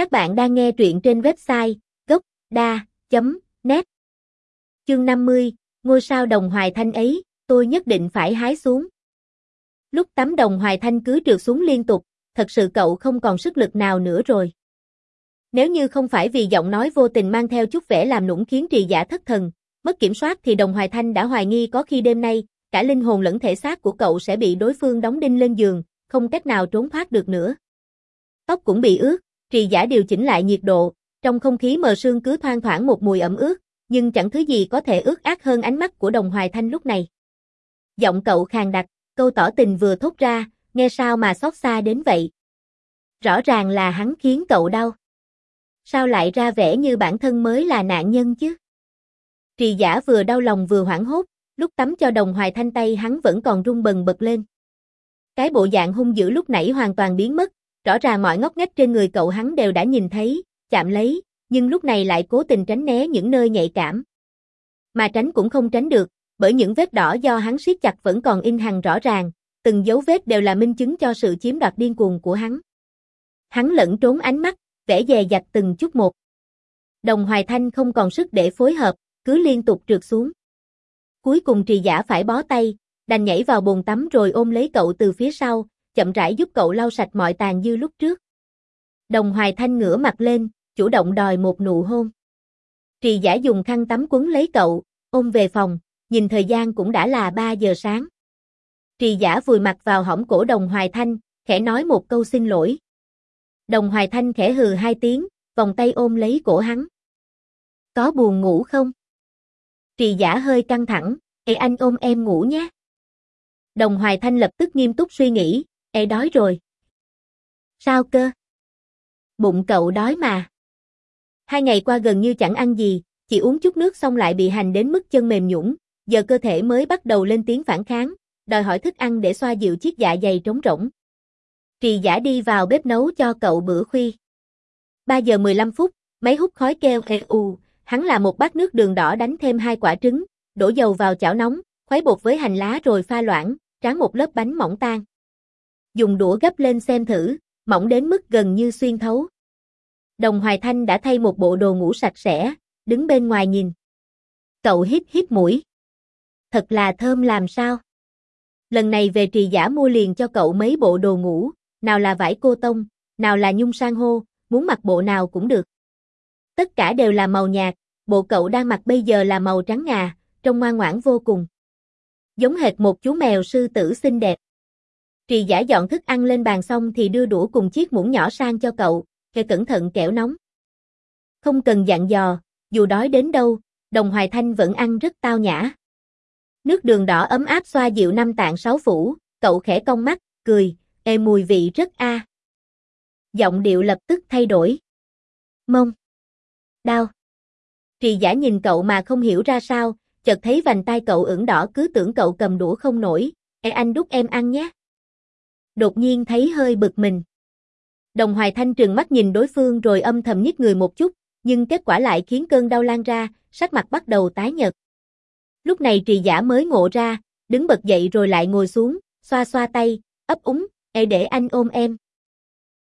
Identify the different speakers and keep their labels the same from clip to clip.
Speaker 1: Các bạn đang nghe truyện trên website gốc.da.net Chương 50, ngôi sao đồng hoài thanh ấy, tôi nhất định phải hái xuống. Lúc tắm đồng hoài thanh cứ trượt xuống liên tục, thật sự cậu không còn sức lực nào nữa rồi. Nếu như không phải vì giọng nói vô tình mang theo chút vẻ làm nũng khiến trì giả thất thần, mất kiểm soát thì đồng hoài thanh đã hoài nghi có khi đêm nay, cả linh hồn lẫn thể xác của cậu sẽ bị đối phương đóng đinh lên giường, không cách nào trốn thoát được nữa. Tóc cũng bị ướt, trì giả điều chỉnh lại nhiệt độ, trong không khí mờ sương cứ thoang thoảng một mùi ẩm ướt, nhưng chẳng thứ gì có thể ướt át hơn ánh mắt của đồng hoài thanh lúc này. Giọng cậu khàn đặc, câu tỏ tình vừa thốt ra, nghe sao mà xót xa đến vậy. Rõ ràng là hắn khiến cậu đau. Sao lại ra vẻ như bản thân mới là nạn nhân chứ? Trì giả vừa đau lòng vừa hoảng hốt, lúc tắm cho đồng hoài thanh tay hắn vẫn còn rung bần bật lên. Cái bộ dạng hung dữ lúc nãy hoàn toàn biến mất, rõ ràng mọi ngóc ngách trên người cậu hắn đều đã nhìn thấy, chạm lấy, nhưng lúc này lại cố tình tránh né những nơi nhạy cảm. Mà tránh cũng không tránh được, bởi những vết đỏ do hắn siết chặt vẫn còn in hằn rõ ràng, từng dấu vết đều là minh chứng cho sự chiếm đoạt điên cuồng của hắn. Hắn lẫn trốn ánh mắt, vẽ dè dặt từng chút một. Đồng Hoài Thanh không còn sức để phối hợp, cứ liên tục trượt xuống. Cuối cùng trì giả phải bó tay, đành nhảy vào bồn tắm rồi ôm lấy cậu từ phía sau, chậm rãi giúp cậu lau sạch mọi tàn dư lúc trước. Đồng Hoài Thanh ngửa mặt lên, chủ động đòi một nụ hôn. Trì giả dùng khăn tắm quấn lấy cậu, ôm về phòng, nhìn thời gian cũng đã là 3 giờ sáng. Trì giả vùi mặt vào hõm cổ đồng Hoài Thanh, khẽ nói một câu xin lỗi. Đồng Hoài Thanh khẽ hừ hai tiếng, vòng tay ôm lấy cổ hắn. Có buồn ngủ không? Trì giả hơi căng thẳng, Ê anh ôm em ngủ nhé. Đồng Hoài Thanh lập tức nghiêm túc suy nghĩ, e đói rồi. Sao cơ? Bụng cậu đói mà. Hai ngày qua gần như chẳng ăn gì, chỉ uống chút nước xong lại bị hành đến mức chân mềm nhũn, giờ cơ thể mới bắt đầu lên tiếng phản kháng, đòi hỏi thức ăn để xoa dịu chiếc dạ dày trống rỗng. Trì giả đi vào bếp nấu cho cậu bữa khuya. 3 giờ 15 phút, máy hút khói kêu u, hắn là một bát nước đường đỏ đánh thêm hai quả trứng, đổ dầu vào chảo nóng, khuấy bột với hành lá rồi pha loãng, tráng một lớp bánh mỏng tan. Dùng đũa gấp lên xem thử, mỏng đến mức gần như xuyên thấu. Đồng Hoài Thanh đã thay một bộ đồ ngủ sạch sẽ, đứng bên ngoài nhìn. Cậu hít hít mũi. Thật là thơm làm sao. Lần này về trì giả mua liền cho cậu mấy bộ đồ ngủ, nào là vải cô tông, nào là nhung sang hô, muốn mặc bộ nào cũng được. Tất cả đều là màu nhạt, bộ cậu đang mặc bây giờ là màu trắng ngà, trông ngoan ngoãn vô cùng. Giống hệt một chú mèo sư tử xinh đẹp. Trì giả dọn thức ăn lên bàn xong thì đưa đũa cùng chiếc muỗng nhỏ sang cho cậu, kẻ cẩn thận kẻo nóng. Không cần dặn dò, dù đói đến đâu, đồng hoài thanh vẫn ăn rất tao nhã. Nước đường đỏ ấm áp xoa dịu năm tạng sáu phủ, cậu khẽ cong mắt, cười, ê mùi vị rất a. Giọng điệu lập tức thay đổi. Mông. Đau. Trì giả nhìn cậu mà không hiểu ra sao, chợt thấy vành tay cậu ửng đỏ cứ tưởng cậu cầm đũa không nổi, Ê anh đút em ăn nhé. Đột nhiên thấy hơi bực mình. Đồng Hoài Thanh trừng mắt nhìn đối phương rồi âm thầm nhích người một chút, nhưng kết quả lại khiến cơn đau lan ra, sắc mặt bắt đầu tái nhợt. Lúc này trì giả mới ngộ ra, đứng bật dậy rồi lại ngồi xuống, xoa xoa tay, ấp úng, e để anh ôm em.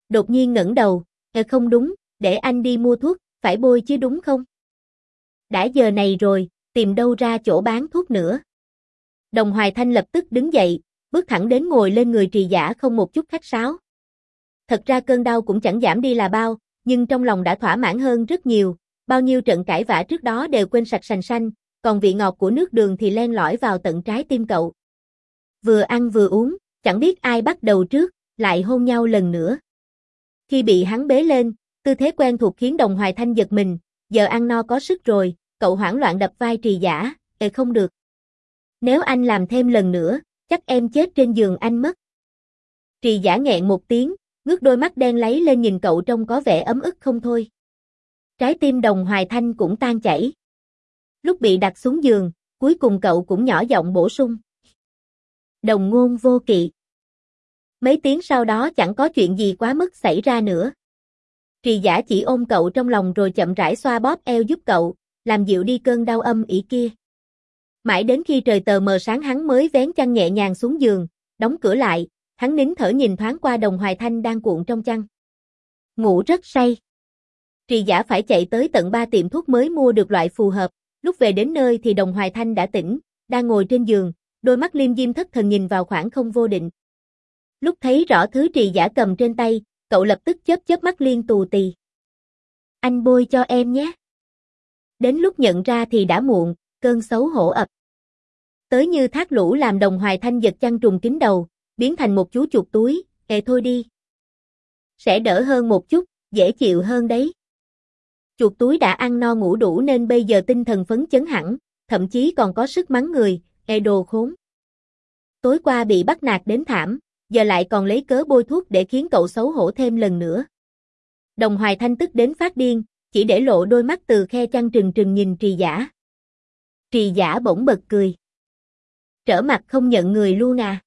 Speaker 1: Đột nhiên ngẩng đầu, e không đúng, để anh đi mua thuốc, phải bôi chứ đúng không? Đã giờ này rồi, tìm đâu ra chỗ bán thuốc nữa. Đồng Hoài Thanh lập tức đứng dậy, bước thẳng đến ngồi lên người trì giả không một chút khách sáo. Thật ra cơn đau cũng chẳng giảm đi là bao, nhưng trong lòng đã thỏa mãn hơn rất nhiều, bao nhiêu trận cãi vã trước đó đều quên sạch sành xanh, còn vị ngọt của nước đường thì len lỏi vào tận trái tim cậu. Vừa ăn vừa uống, chẳng biết ai bắt đầu trước, lại hôn nhau lần nữa. Khi bị hắn bế lên, tư thế quen thuộc khiến đồng hoài thanh giật mình, giờ ăn no có sức rồi, cậu hoảng loạn đập vai trì giả, ê không được. Nếu anh làm thêm lần nữa, chắc em chết trên giường anh mất. Trì giả nghẹn một tiếng, ngước đôi mắt đen lấy lên nhìn cậu trông có vẻ ấm ức không thôi. Trái tim đồng hoài thanh cũng tan chảy. Lúc bị đặt xuống giường, cuối cùng cậu cũng nhỏ giọng bổ sung. Đồng ngôn vô kỵ. Mấy tiếng sau đó chẳng có chuyện gì quá mức xảy ra nữa. Trì giả chỉ ôm cậu trong lòng rồi chậm rãi xoa bóp eo giúp cậu, làm dịu đi cơn đau âm ỉ kia. Mãi đến khi trời tờ mờ sáng hắn mới vén chăn nhẹ nhàng xuống giường, đóng cửa lại, hắn nín thở nhìn thoáng qua đồng hoài thanh đang cuộn trong chăn. Ngủ rất say. Trì giả phải chạy tới tận ba tiệm thuốc mới mua được loại phù hợp, lúc về đến nơi thì đồng Hoài Thanh đã tỉnh, đang ngồi trên giường, đôi mắt liêm diêm thất thần nhìn vào khoảng không vô định. Lúc thấy rõ thứ trì giả cầm trên tay, cậu lập tức chớp chớp mắt liên tù tì. Anh bôi cho em nhé. Đến lúc nhận ra thì đã muộn, cơn xấu hổ ập. Tới như thác lũ làm đồng hoài thanh giật chăn trùng kín đầu, biến thành một chú chuột túi, kệ thôi đi. Sẽ đỡ hơn một chút, dễ chịu hơn đấy. Chuột túi đã ăn no ngủ đủ nên bây giờ tinh thần phấn chấn hẳn, thậm chí còn có sức mắng người, kệ đồ khốn. Tối qua bị bắt nạt đến thảm, giờ lại còn lấy cớ bôi thuốc để khiến cậu xấu hổ thêm lần nữa. Đồng Hoài Thanh tức đến phát điên, chỉ để lộ đôi mắt từ khe chăn trừng trừng nhìn trì giả. Trì giả bỗng bật cười. Trở mặt không nhận người luôn à.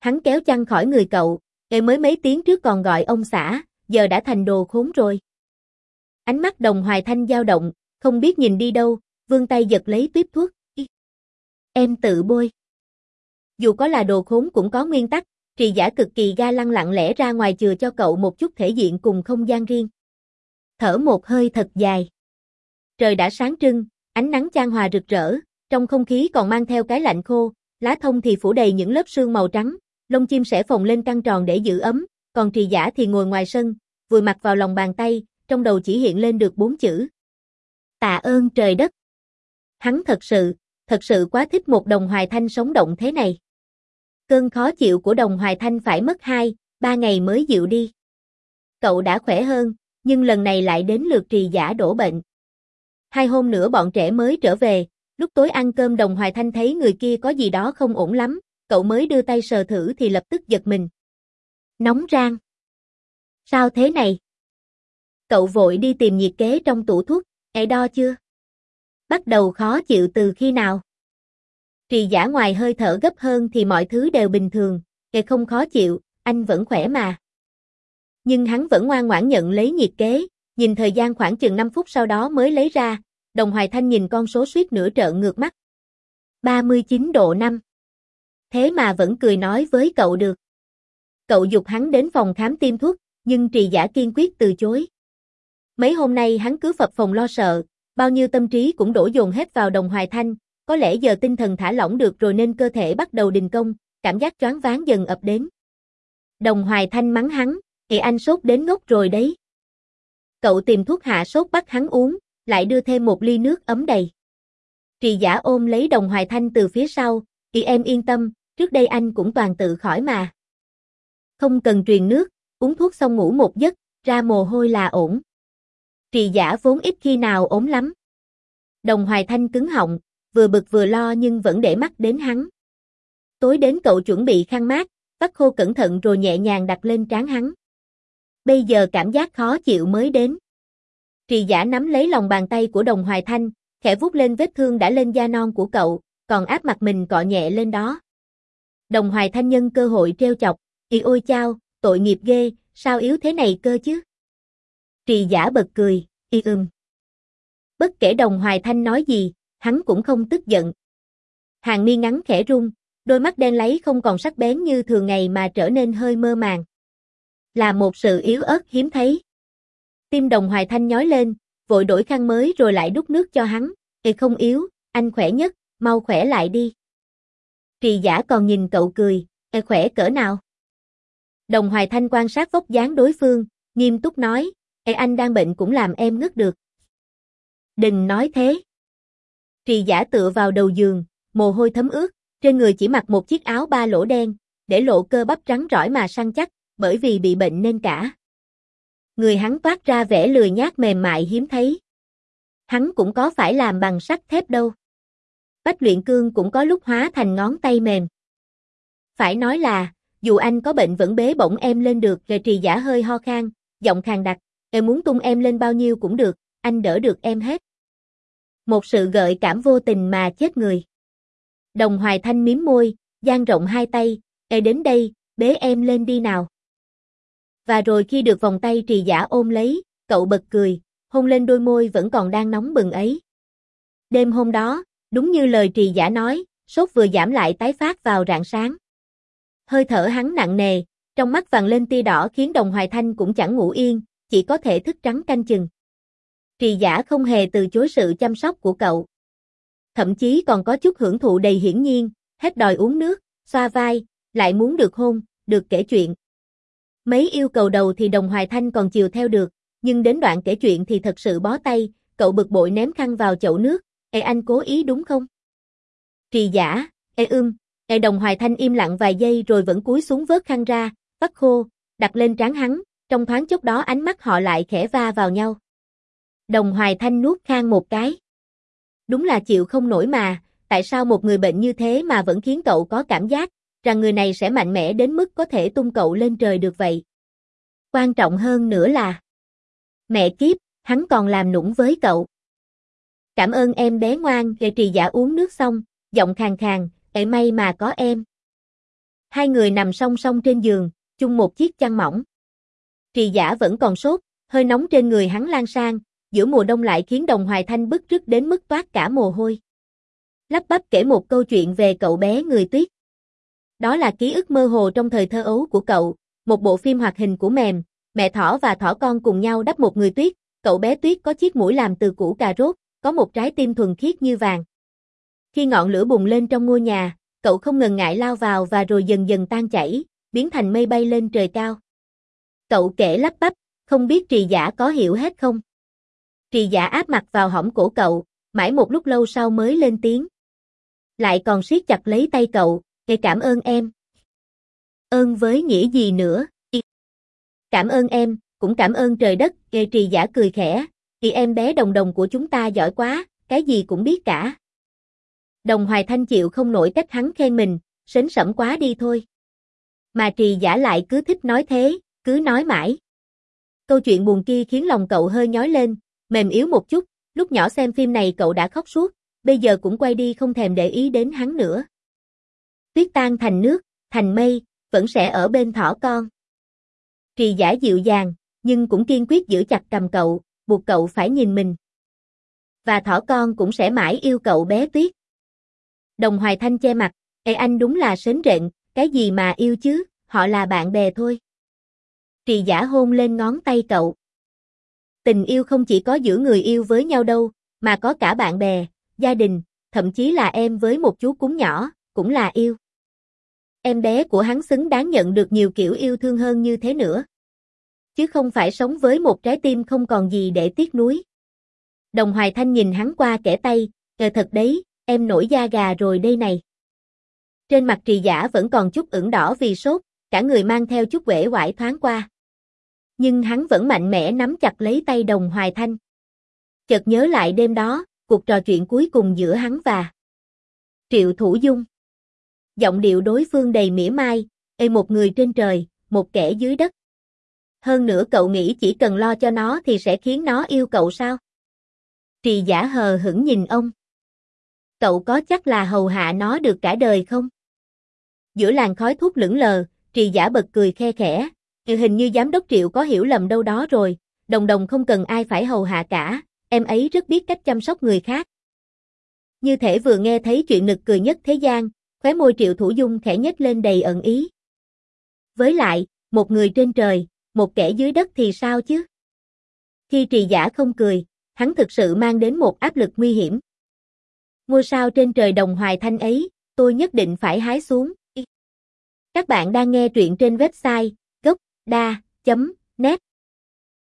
Speaker 1: Hắn kéo chăn khỏi người cậu, ngày mới mấy tiếng trước còn gọi ông xã, giờ đã thành đồ khốn rồi. Ánh mắt đồng hoài thanh dao động, không biết nhìn đi đâu, vương tay giật lấy tuyếp thuốc. Em tự bôi. Dù có là đồ khốn cũng có nguyên tắc, trì giả cực kỳ ga lăng lặng lẽ ra ngoài chừa cho cậu một chút thể diện cùng không gian riêng. Thở một hơi thật dài. Trời đã sáng trưng, ánh nắng chan hòa rực rỡ, trong không khí còn mang theo cái lạnh khô, lá thông thì phủ đầy những lớp sương màu trắng, lông chim sẽ phồng lên căng tròn để giữ ấm, còn trì giả thì ngồi ngoài sân, vừa mặt vào lòng bàn tay, trong đầu chỉ hiện lên được bốn chữ. Tạ ơn trời đất. Hắn thật sự, thật sự quá thích một đồng hoài thanh sống động thế này. Cơn khó chịu của đồng hoài thanh phải mất 2, 3 ngày mới dịu đi. Cậu đã khỏe hơn, nhưng lần này lại đến lượt trì giả đổ bệnh. Hai hôm nữa bọn trẻ mới trở về, lúc tối ăn cơm đồng hoài thanh thấy người kia có gì đó không ổn lắm, cậu mới đưa tay sờ thử thì lập tức giật mình. Nóng rang. Sao thế này? Cậu vội đi tìm nhiệt kế trong tủ thuốc, e đo chưa? Bắt đầu khó chịu từ khi nào? Trì giả ngoài hơi thở gấp hơn thì mọi thứ đều bình thường, e không khó chịu, anh vẫn khỏe mà. Nhưng hắn vẫn ngoan ngoãn nhận lấy nhiệt kế, nhìn thời gian khoảng chừng 5 phút sau đó mới lấy ra, đồng hoài thanh nhìn con số suýt nửa trợn ngược mắt. 39 độ 5. Thế mà vẫn cười nói với cậu được. Cậu dục hắn đến phòng khám tiêm thuốc, nhưng trì giả kiên quyết từ chối. Mấy hôm nay hắn cứ phập phòng lo sợ, bao nhiêu tâm trí cũng đổ dồn hết vào đồng hoài thanh, có lẽ giờ tinh thần thả lỏng được rồi nên cơ thể bắt đầu đình công, cảm giác choáng váng dần ập đến. Đồng hoài thanh mắng hắn, thì anh sốt đến ngốc rồi đấy. Cậu tìm thuốc hạ sốt bắt hắn uống, lại đưa thêm một ly nước ấm đầy. Trì giả ôm lấy đồng hoài thanh từ phía sau, thì em yên tâm, trước đây anh cũng toàn tự khỏi mà. Không cần truyền nước, uống thuốc xong ngủ một giấc, ra mồ hôi là ổn. Trì giả vốn ít khi nào ốm lắm. Đồng Hoài Thanh cứng họng, vừa bực vừa lo nhưng vẫn để mắt đến hắn. Tối đến cậu chuẩn bị khăn mát, vắt khô cẩn thận rồi nhẹ nhàng đặt lên trán hắn. Bây giờ cảm giác khó chịu mới đến. Trì giả nắm lấy lòng bàn tay của đồng Hoài Thanh, khẽ vuốt lên vết thương đã lên da non của cậu, còn áp mặt mình cọ nhẹ lên đó. Đồng Hoài Thanh nhân cơ hội treo chọc, y ôi chao, tội nghiệp ghê, sao yếu thế này cơ chứ? Trì giả bật cười, y ưm. Bất kể đồng hoài thanh nói gì, hắn cũng không tức giận. Hàng mi ngắn khẽ rung, đôi mắt đen lấy không còn sắc bén như thường ngày mà trở nên hơi mơ màng. Là một sự yếu ớt hiếm thấy. Tim đồng hoài thanh nhói lên, vội đổi khăn mới rồi lại đút nước cho hắn. Ê không yếu, anh khỏe nhất, mau khỏe lại đi. Trì giả còn nhìn cậu cười, Ê khỏe cỡ nào? Đồng hoài thanh quan sát vóc dáng đối phương, nghiêm túc nói, Ê anh đang bệnh cũng làm em ngất được. Đừng nói thế. Trì giả tựa vào đầu giường, mồ hôi thấm ướt, trên người chỉ mặc một chiếc áo ba lỗ đen, để lộ cơ bắp trắng rõi mà săn chắc, bởi vì bị bệnh nên cả. Người hắn toát ra vẻ lười nhát mềm mại hiếm thấy. Hắn cũng có phải làm bằng sắt thép đâu. Bách luyện cương cũng có lúc hóa thành ngón tay mềm. Phải nói là, dù anh có bệnh vẫn bế bổng em lên được, rồi trì giả hơi ho khan, giọng khàn đặc, Em muốn tung em lên bao nhiêu cũng được, anh đỡ được em hết. Một sự gợi cảm vô tình mà chết người. Đồng Hoài Thanh miếm môi, dang rộng hai tay, ê đến đây, bế em lên đi nào. Và rồi khi được vòng tay trì giả ôm lấy, cậu bật cười, hôn lên đôi môi vẫn còn đang nóng bừng ấy. Đêm hôm đó, đúng như lời trì giả nói, sốt vừa giảm lại tái phát vào rạng sáng. Hơi thở hắn nặng nề, trong mắt vàng lên tia đỏ khiến đồng hoài thanh cũng chẳng ngủ yên, chỉ có thể thức trắng canh chừng. Trì giả không hề từ chối sự chăm sóc của cậu. Thậm chí còn có chút hưởng thụ đầy hiển nhiên, hết đòi uống nước, xoa vai, lại muốn được hôn, được kể chuyện. Mấy yêu cầu đầu thì đồng hoài thanh còn chiều theo được, nhưng đến đoạn kể chuyện thì thật sự bó tay, cậu bực bội ném khăn vào chậu nước, Ê anh cố ý đúng không? Trì giả, Ê ưm, Ê đồng hoài thanh im lặng vài giây rồi vẫn cúi xuống vớt khăn ra, vắt khô, đặt lên trán hắn, trong thoáng chốc đó ánh mắt họ lại khẽ va vào nhau. Đồng hoài thanh nuốt khang một cái. Đúng là chịu không nổi mà, tại sao một người bệnh như thế mà vẫn khiến cậu có cảm giác, rằng người này sẽ mạnh mẽ đến mức có thể tung cậu lên trời được vậy. Quan trọng hơn nữa là, mẹ kiếp, hắn còn làm nũng với cậu. Cảm ơn em bé ngoan, để trì giả uống nước xong, giọng khàn khàn, ệ may mà có em. Hai người nằm song song trên giường, chung một chiếc chăn mỏng. Trì giả vẫn còn sốt, hơi nóng trên người hắn lan sang, giữa mùa đông lại khiến đồng hoài thanh bức rứt đến mức toát cả mồ hôi. Lắp bắp kể một câu chuyện về cậu bé người tuyết. Đó là ký ức mơ hồ trong thời thơ ấu của cậu, một bộ phim hoạt hình của mềm, mẹ thỏ và thỏ con cùng nhau đắp một người tuyết, cậu bé tuyết có chiếc mũi làm từ củ cà rốt, có một trái tim thuần khiết như vàng. Khi ngọn lửa bùng lên trong ngôi nhà, cậu không ngần ngại lao vào và rồi dần dần tan chảy, biến thành mây bay lên trời cao. Cậu kể lắp bắp, không biết trì giả có hiểu hết không? Trì giả áp mặt vào hõm cổ cậu, mãi một lúc lâu sau mới lên tiếng. Lại còn siết chặt lấy tay cậu, Ê cảm ơn em. Ơn với nghĩa gì nữa? Cảm ơn em, cũng cảm ơn trời đất, Ê trì giả cười khẽ. kỳ em bé đồng đồng của chúng ta giỏi quá, cái gì cũng biết cả. Đồng hoài thanh chịu không nổi cách hắn khen mình, sến sẩm quá đi thôi. Mà trì giả lại cứ thích nói thế, cứ nói mãi. Câu chuyện buồn kia khiến lòng cậu hơi nhói lên, mềm yếu một chút, lúc nhỏ xem phim này cậu đã khóc suốt, bây giờ cũng quay đi không thèm để ý đến hắn nữa tuyết tan thành nước, thành mây, vẫn sẽ ở bên thỏ con. Trì giả dịu dàng, nhưng cũng kiên quyết giữ chặt cầm cậu, buộc cậu phải nhìn mình. Và thỏ con cũng sẽ mãi yêu cậu bé tuyết. Đồng Hoài Thanh che mặt, Ê anh đúng là sến rện, cái gì mà yêu chứ, họ là bạn bè thôi. Trì giả hôn lên ngón tay cậu. Tình yêu không chỉ có giữa người yêu với nhau đâu, mà có cả bạn bè, gia đình, thậm chí là em với một chú cún nhỏ, cũng là yêu. Em bé của hắn xứng đáng nhận được nhiều kiểu yêu thương hơn như thế nữa. Chứ không phải sống với một trái tim không còn gì để tiếc nuối. Đồng Hoài Thanh nhìn hắn qua kẻ tay, ờ thật đấy, em nổi da gà rồi đây này. Trên mặt trì giả vẫn còn chút ửng đỏ vì sốt, cả người mang theo chút quể quải thoáng qua. Nhưng hắn vẫn mạnh mẽ nắm chặt lấy tay đồng Hoài Thanh. Chợt nhớ lại đêm đó, cuộc trò chuyện cuối cùng giữa hắn và Triệu Thủ Dung giọng điệu đối phương đầy mỉa mai, ê một người trên trời, một kẻ dưới đất. Hơn nữa cậu nghĩ chỉ cần lo cho nó thì sẽ khiến nó yêu cậu sao? Trì giả hờ hững nhìn ông. Cậu có chắc là hầu hạ nó được cả đời không? Giữa làn khói thuốc lững lờ, trì giả bật cười khe khẽ, ừ hình như giám đốc triệu có hiểu lầm đâu đó rồi, đồng đồng không cần ai phải hầu hạ cả, em ấy rất biết cách chăm sóc người khác. Như thể vừa nghe thấy chuyện nực cười nhất thế gian, Khóe môi triệu thủ dung khẽ nhếch lên đầy ẩn ý. Với lại, một người trên trời, một kẻ dưới đất thì sao chứ? Khi trì giả không cười, hắn thực sự mang đến một áp lực nguy hiểm. Ngôi sao trên trời đồng hoài thanh ấy, tôi nhất định phải hái xuống. Các bạn đang nghe truyện trên website gocda.net